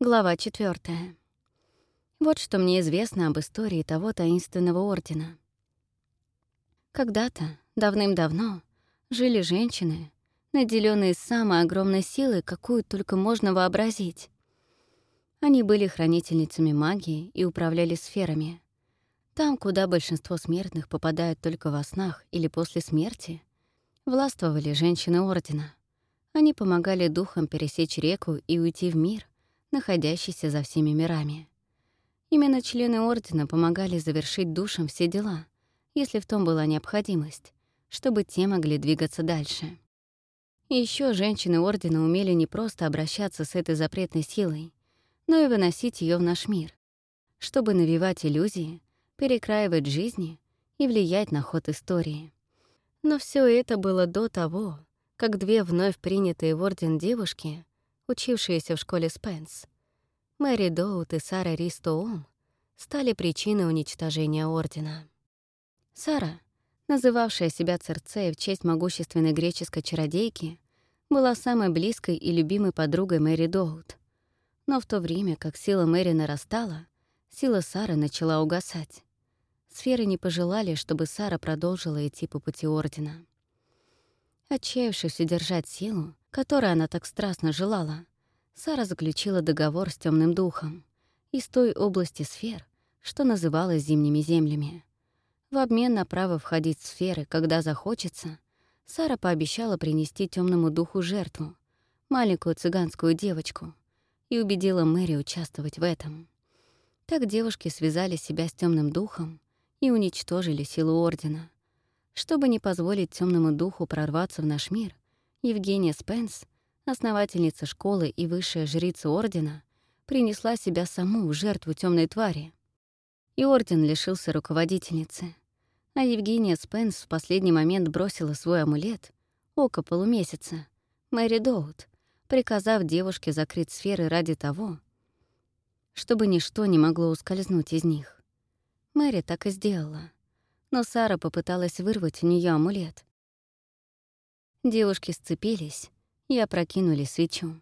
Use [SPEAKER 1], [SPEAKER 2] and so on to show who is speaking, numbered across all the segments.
[SPEAKER 1] Глава четвертая. Вот что мне известно об истории того таинственного ордена. Когда-то, давным-давно, жили женщины, наделенные самой огромной силой, какую только можно вообразить. Они были хранительницами магии и управляли сферами. Там, куда большинство смертных попадают только во снах или после смерти, властвовали женщины Ордена. Они помогали духам пересечь реку и уйти в мир — находящийся за всеми мирами. Именно члены Ордена помогали завершить душам все дела, если в том была необходимость, чтобы те могли двигаться дальше. Еще женщины Ордена умели не просто обращаться с этой запретной силой, но и выносить ее в наш мир, чтобы навевать иллюзии, перекраивать жизни и влиять на ход истории. Но все это было до того, как две вновь принятые в Орден девушки учившиеся в школе Спенс, Мэри Доут и Сара Ристоум, стали причиной уничтожения Ордена. Сара, называвшая себя Церцеей в честь могущественной греческой чародейки, была самой близкой и любимой подругой Мэри Доут. Но в то время, как сила Мэри нарастала, сила Сары начала угасать. Сферы не пожелали, чтобы Сара продолжила идти по пути Ордена. Отчаявшись удержать силу, которой она так страстно желала, Сара заключила договор с темным духом из той области сфер, что называлась зимними землями. В обмен на право входить в сферы, когда захочется, Сара пообещала принести темному духу жертву, маленькую цыганскую девочку, и убедила Мэри участвовать в этом. Так девушки связали себя с темным духом и уничтожили силу Ордена. Чтобы не позволить темному духу прорваться в наш мир, Евгения Спенс, основательница школы и высшая жрица Ордена, принесла себя саму в жертву темной твари. И Орден лишился руководительницы. А Евгения Спенс в последний момент бросила свой амулет, око полумесяца, Мэри Доут, приказав девушке закрыть сферы ради того, чтобы ничто не могло ускользнуть из них. Мэри так и сделала. Но Сара попыталась вырвать у нее амулет, Девушки сцепились и опрокинули свечу.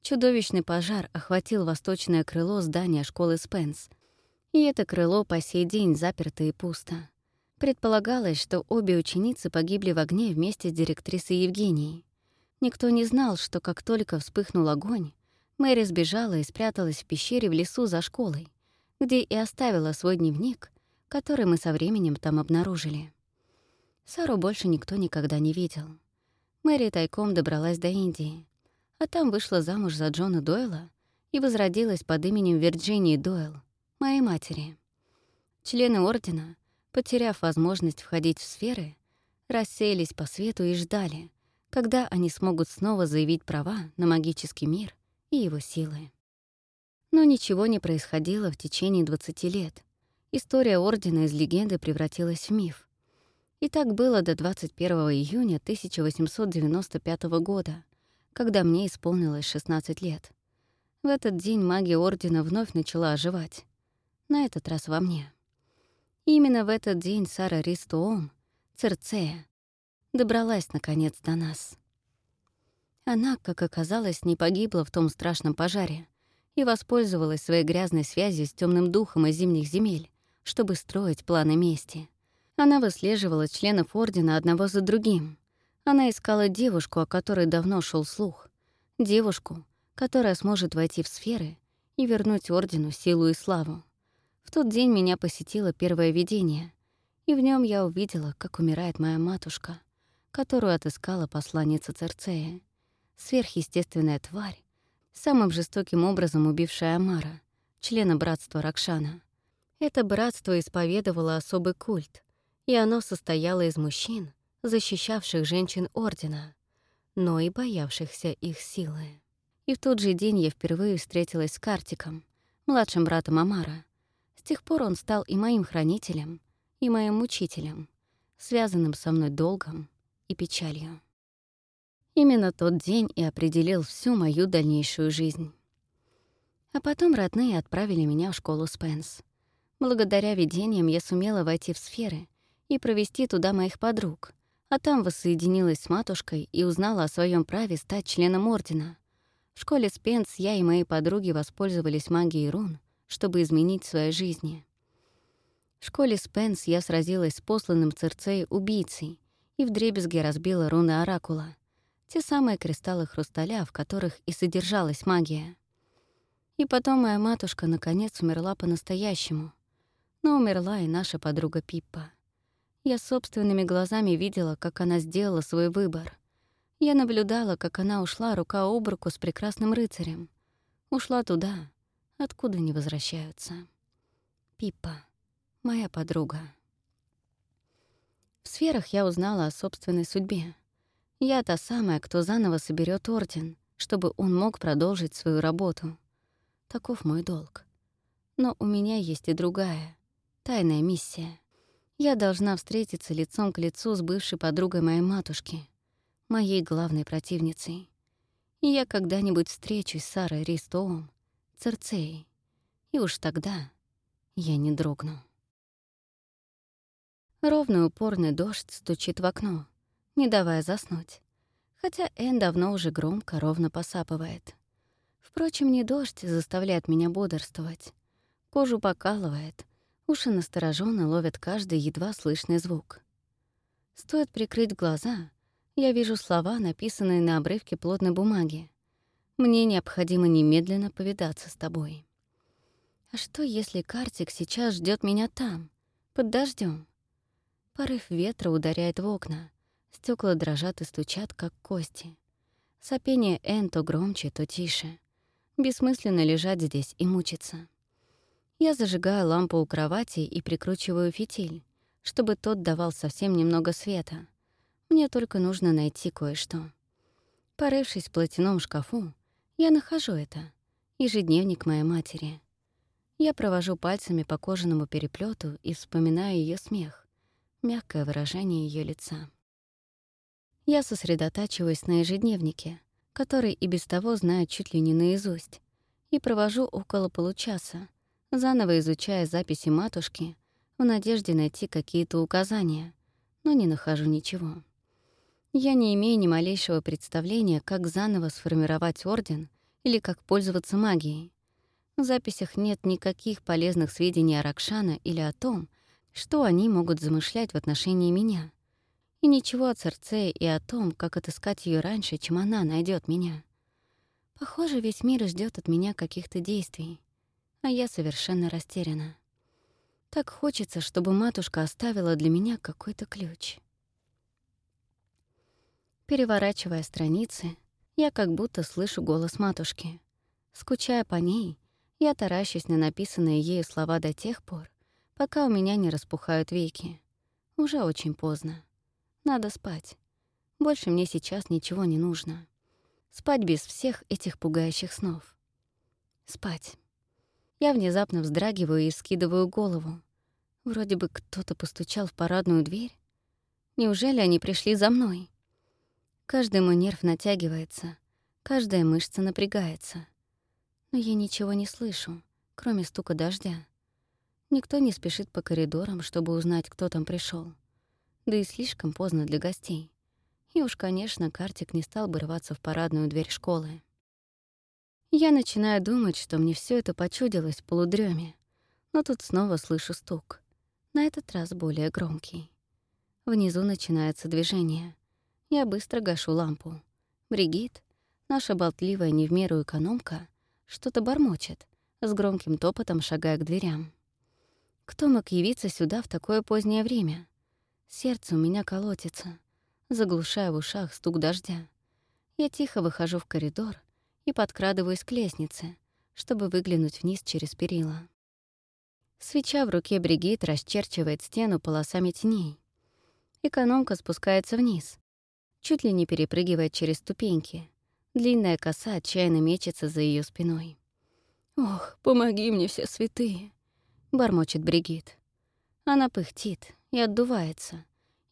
[SPEAKER 1] Чудовищный пожар охватил восточное крыло здания школы Спенс, и это крыло по сей день заперто и пусто. Предполагалось, что обе ученицы погибли в огне вместе с директрисой Евгенией. Никто не знал, что как только вспыхнул огонь, Мэри сбежала и спряталась в пещере в лесу за школой, где и оставила свой дневник, который мы со временем там обнаружили. Сару больше никто никогда не видел. Мэри тайком добралась до Индии, а там вышла замуж за Джона Дойла и возродилась под именем Вирджинии Дойл, моей матери. Члены Ордена, потеряв возможность входить в сферы, рассеялись по свету и ждали, когда они смогут снова заявить права на магический мир и его силы. Но ничего не происходило в течение 20 лет. История Ордена из легенды превратилась в миф. И так было до 21 июня 1895 года, когда мне исполнилось 16 лет. В этот день магия Ордена вновь начала оживать. На этот раз во мне. И именно в этот день Сара Ристоом, Церцея, добралась наконец до нас. Она, как оказалось, не погибла в том страшном пожаре и воспользовалась своей грязной связью с темным духом из зимних земель, чтобы строить планы мести. Она выслеживала членов Ордена одного за другим. Она искала девушку, о которой давно шел слух. Девушку, которая сможет войти в сферы и вернуть Ордену силу и славу. В тот день меня посетило первое видение, и в нем я увидела, как умирает моя матушка, которую отыскала посланница Церцея. Сверхъестественная тварь, самым жестоким образом убившая Амара, члена братства Ракшана. Это братство исповедовало особый культ, и оно состояло из мужчин, защищавших женщин Ордена, но и боявшихся их силы. И в тот же день я впервые встретилась с Картиком, младшим братом Амара. С тех пор он стал и моим хранителем, и моим учителем, связанным со мной долгом и печалью. Именно тот день и определил всю мою дальнейшую жизнь. А потом родные отправили меня в школу Спенс. Благодаря видениям я сумела войти в сферы, и провести туда моих подруг, а там воссоединилась с матушкой и узнала о своем праве стать членом Ордена. В школе Спенс я и мои подруги воспользовались магией рун, чтобы изменить свои жизни. В школе Спенс я сразилась с посланным Церцеей убийцей и вдребезги разбила руны Оракула, те самые кристаллы хрусталя, в которых и содержалась магия. И потом моя матушка наконец умерла по-настоящему. Но умерла и наша подруга Пиппа. Я собственными глазами видела, как она сделала свой выбор. Я наблюдала, как она ушла рука об руку с прекрасным рыцарем. Ушла туда, откуда не возвращаются. Пиппа, моя подруга. В сферах я узнала о собственной судьбе. Я та самая, кто заново соберет орден, чтобы он мог продолжить свою работу. Таков мой долг. Но у меня есть и другая, тайная миссия. Я должна встретиться лицом к лицу с бывшей подругой моей матушки, моей главной противницей. И я когда-нибудь встречусь с Сарой Ристоом, Церцеей. И уж тогда я не дрогну. Ровный упорный дождь стучит в окно, не давая заснуть. Хотя Эн давно уже громко, ровно посапывает. Впрочем, не дождь заставляет меня бодрствовать. Кожу покалывает, уши настороженно ловят каждый едва слышный звук. Стоит прикрыть глаза, я вижу слова, написанные на обрывке плотной бумаги. «Мне необходимо немедленно повидаться с тобой». А что, если Картик сейчас ждет меня там, под дождем? Порыв ветра ударяет в окна, стекла дрожат и стучат, как кости. Сопение Эн то громче, то тише. Бессмысленно лежать здесь и мучиться. Я зажигаю лампу у кровати и прикручиваю фитиль, чтобы тот давал совсем немного света. Мне только нужно найти кое-что. Порывшись в платяном шкафу, я нахожу это. Ежедневник моей матери. Я провожу пальцами по кожаному переплету и вспоминаю ее смех, мягкое выражение ее лица. Я сосредотачиваюсь на ежедневнике — который и без того знаю чуть ли не наизусть, и провожу около получаса, заново изучая записи матушки в надежде найти какие-то указания, но не нахожу ничего. Я не имею ни малейшего представления, как заново сформировать орден или как пользоваться магией. В записях нет никаких полезных сведений о Ракшана или о том, что они могут замышлять в отношении меня — и ничего о Церцее и о том, как отыскать ее раньше, чем она найдет меня. Похоже, весь мир ждет от меня каких-то действий, а я совершенно растеряна. Так хочется, чтобы матушка оставила для меня какой-то ключ. Переворачивая страницы, я как будто слышу голос матушки. Скучая по ней, я таращусь на написанные ею слова до тех пор, пока у меня не распухают веки. Уже очень поздно. Надо спать. Больше мне сейчас ничего не нужно. Спать без всех этих пугающих снов. Спать. Я внезапно вздрагиваю и скидываю голову. Вроде бы кто-то постучал в парадную дверь. Неужели они пришли за мной? Каждый мой нерв натягивается, каждая мышца напрягается. Но я ничего не слышу, кроме стука дождя. Никто не спешит по коридорам, чтобы узнать, кто там пришел да и слишком поздно для гостей. И уж, конечно, Картик не стал бы рваться в парадную дверь школы. Я начинаю думать, что мне все это почудилось в полудреме, но тут снова слышу стук, на этот раз более громкий. Внизу начинается движение. Я быстро гашу лампу. Бригит, наша болтливая не в меру экономка, что-то бормочет, с громким топотом шагая к дверям. Кто мог явиться сюда в такое позднее время? Сердце у меня колотится, заглушая в ушах стук дождя. Я тихо выхожу в коридор и подкрадываюсь к лестнице, чтобы выглянуть вниз через перила. Свеча в руке Бригит расчерчивает стену полосами теней. Экономка спускается вниз, чуть ли не перепрыгивает через ступеньки. Длинная коса отчаянно мечется за ее спиной. «Ох, помоги мне, все святые!» — бормочет Бригит. Она пыхтит, и отдувается,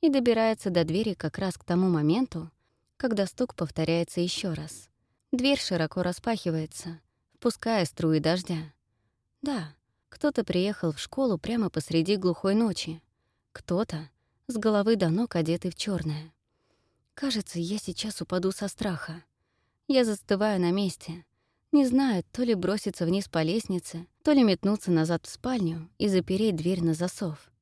[SPEAKER 1] и добирается до двери как раз к тому моменту, когда стук повторяется еще раз. Дверь широко распахивается, впуская струи дождя. Да, кто-то приехал в школу прямо посреди глухой ночи. Кто-то с головы до ног одетый в черное. Кажется, я сейчас упаду со страха. Я застываю на месте, не знаю, то ли броситься вниз по лестнице, то ли метнуться назад в спальню и запереть дверь на засов.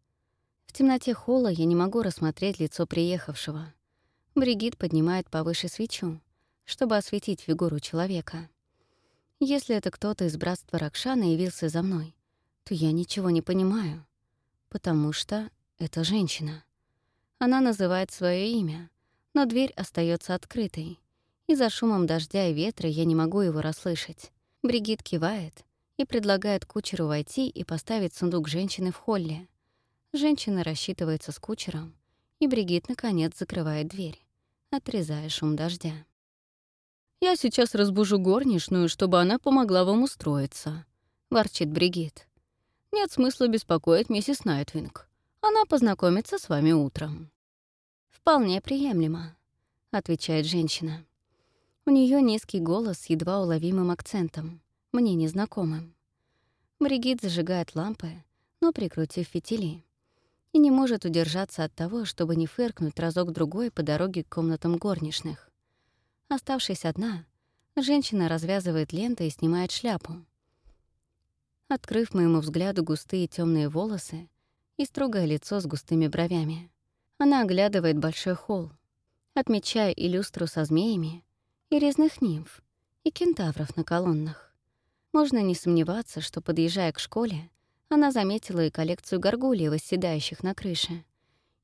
[SPEAKER 1] В темноте холла я не могу рассмотреть лицо приехавшего. Бригит поднимает повыше свечу, чтобы осветить фигуру человека. Если это кто-то из братства Ракшана явился за мной, то я ничего не понимаю, потому что это женщина. Она называет свое имя, но дверь остается открытой, и за шумом дождя и ветра я не могу его расслышать. Бригит кивает и предлагает кучеру войти и поставить сундук женщины в холле. Женщина рассчитывается с кучером, и Бригит, наконец, закрывает дверь, отрезая шум дождя. «Я сейчас разбужу горничную, чтобы она помогла вам устроиться», — ворчит Бригит. «Нет смысла беспокоить миссис Найтвинг. Она познакомится с вами утром». «Вполне приемлемо», — отвечает женщина. У нее низкий голос с едва уловимым акцентом, мне незнакомым. Бригит зажигает лампы, но прикрутив фитили, и не может удержаться от того, чтобы не фыркнуть разок-другой по дороге к комнатам горничных. Оставшись одна, женщина развязывает ленты и снимает шляпу. Открыв моему взгляду густые темные волосы и строгое лицо с густыми бровями, она оглядывает большой холл, отмечая и люстру со змеями, и резных нимф, и кентавров на колоннах. Можно не сомневаться, что, подъезжая к школе, она заметила и коллекцию горгулий, восседающих на крыше,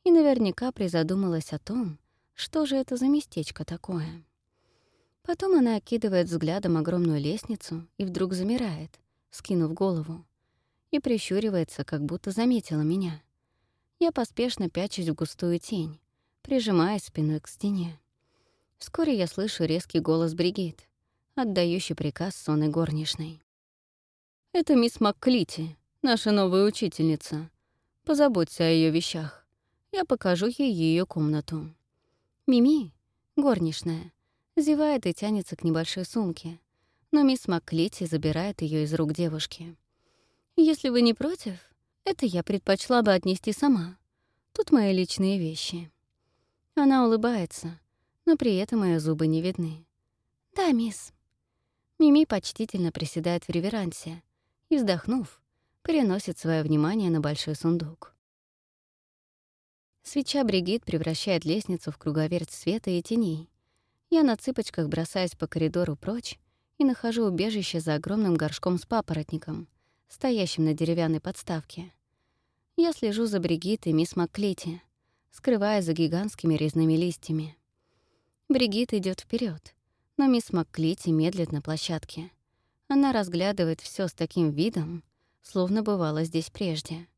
[SPEAKER 1] и наверняка призадумалась о том, что же это за местечко такое. Потом она окидывает взглядом огромную лестницу и вдруг замирает, скинув голову, и прищуривается, как будто заметила меня. Я поспешно пячусь в густую тень, прижимаясь спиной к стене. Вскоре я слышу резкий голос Бригит, отдающий приказ сонной горничной. «Это мисс МакКлити, наша новая учительница. Позаботься о ее вещах. Я покажу ей ее комнату». Мими, горничная, зевает и тянется к небольшой сумке, но мисс МакКлити забирает ее из рук девушки. «Если вы не против, это я предпочла бы отнести сама. Тут мои личные вещи». Она улыбается, но при этом мои зубы не видны. «Да, мисс». Мими почтительно приседает в реверансе и, вздохнув, переносит свое внимание на большой сундук. Свеча Бригит превращает лестницу в круговерть света и теней. Я на цыпочках бросаюсь по коридору прочь и нахожу убежище за огромным горшком с папоротником, стоящим на деревянной подставке. Я слежу за Бригит и мисс Макклити, скрывая за гигантскими резными листьями. Бригит идет вперед, но мисс Макклити медлит на площадке. Она разглядывает все с таким видом, словно бывало здесь прежде.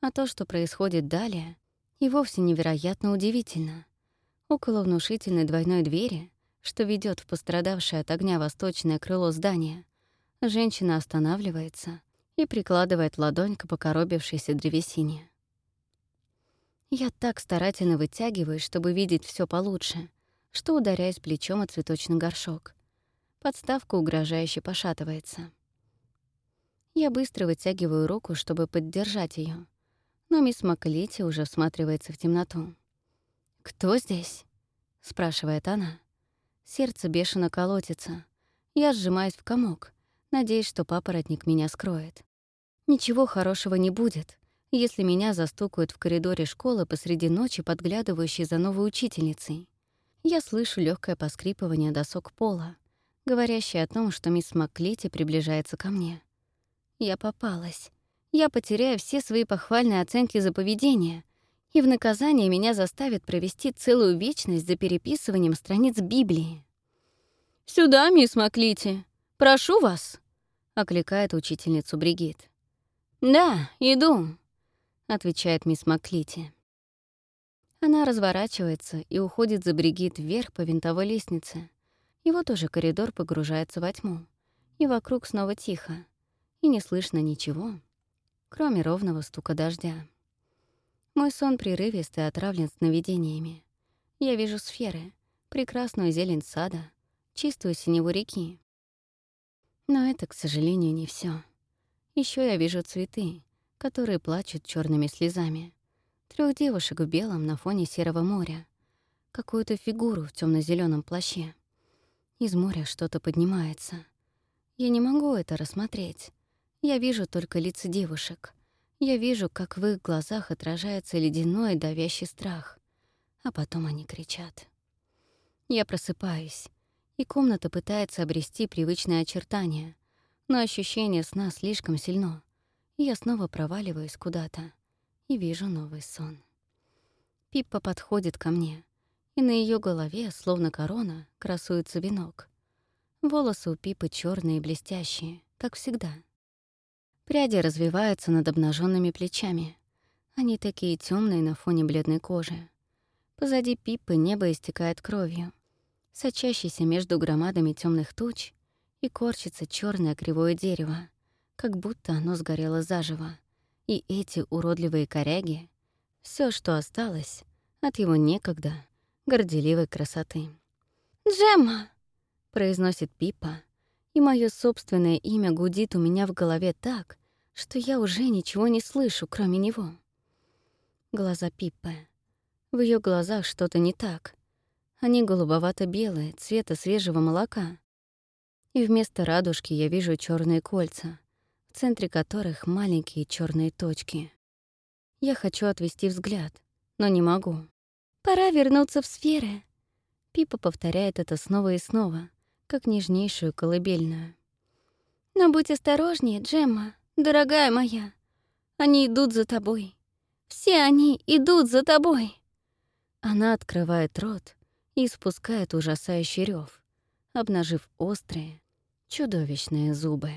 [SPEAKER 1] А то, что происходит далее, и вовсе невероятно удивительно. Около внушительной двойной двери, что ведет в пострадавшее от огня восточное крыло здания, женщина останавливается и прикладывает ладонь к покоробившейся древесине. Я так старательно вытягиваюсь, чтобы видеть все получше — что ударяюсь плечом о цветочный горшок. Подставка угрожающе пошатывается. Я быстро вытягиваю руку, чтобы поддержать ее, но мисс Маклити уже всматривается в темноту. «Кто здесь?» — спрашивает она. Сердце бешено колотится. Я сжимаюсь в комок, надеясь, что папоротник меня скроет. Ничего хорошего не будет, если меня застукают в коридоре школы посреди ночи, подглядывающей за новой учительницей. Я слышу легкое поскрипывание досок пола, говорящее о том, что мисс Маклити приближается ко мне. Я попалась. Я потеряю все свои похвальные оценки за поведение, и в наказание меня заставят провести целую вечность за переписыванием страниц Библии. «Сюда, мисс Маклити! Прошу вас!» — окликает учительницу Бригит. «Да, иду», — отвечает мисс Маклити. Она разворачивается и уходит за Бригит вверх по винтовой лестнице. Его тоже коридор погружается во тьму. И вокруг снова тихо. И не слышно ничего, кроме ровного стука дождя. Мой сон прерывистый отравлен сновидениями. Я вижу сферы, прекрасную зелень сада, чистую синеву реки. Но это, к сожалению, не все. Еще я вижу цветы, которые плачут черными слезами трех девушек в белом на фоне серого моря, какую-то фигуру в темно зеленом плаще. Из моря что-то поднимается. Я не могу это рассмотреть. Я вижу только лица девушек. Я вижу, как в их глазах отражается ледяной давящий страх. А потом они кричат. Я просыпаюсь, и комната пытается обрести привычные очертания, но ощущение сна слишком сильно, и я снова проваливаюсь куда-то и вижу новый сон. Пиппа подходит ко мне, и на ее голове, словно корона, красуется венок. Волосы у Пипы черные и блестящие, как всегда. Пряди развиваются над обнаженными плечами. Они такие темные на фоне бледной кожи. Позади Пипы небо истекает кровью, сочащейся между громадами темных туч, и корчится черное кривое дерево, как будто оно сгорело заживо. И эти уродливые коряги — все, что осталось от его некогда горделивой красоты. «Джемма!» — произносит Пипа, и мое собственное имя гудит у меня в голове так, что я уже ничего не слышу, кроме него. Глаза Пиппы. В ее глазах что-то не так. Они голубовато-белые, цвета свежего молока. И вместо радужки я вижу черные кольца, в центре которых маленькие черные точки. Я хочу отвести взгляд, но не могу. «Пора вернуться в сферы», Пипа повторяет это снова и снова, как нежнейшую колыбельную. «Но будь осторожнее, Джемма, дорогая моя. Они идут за тобой. Все они идут за тобой!» Она открывает рот и испускает ужасающий рев, обнажив острые, чудовищные зубы.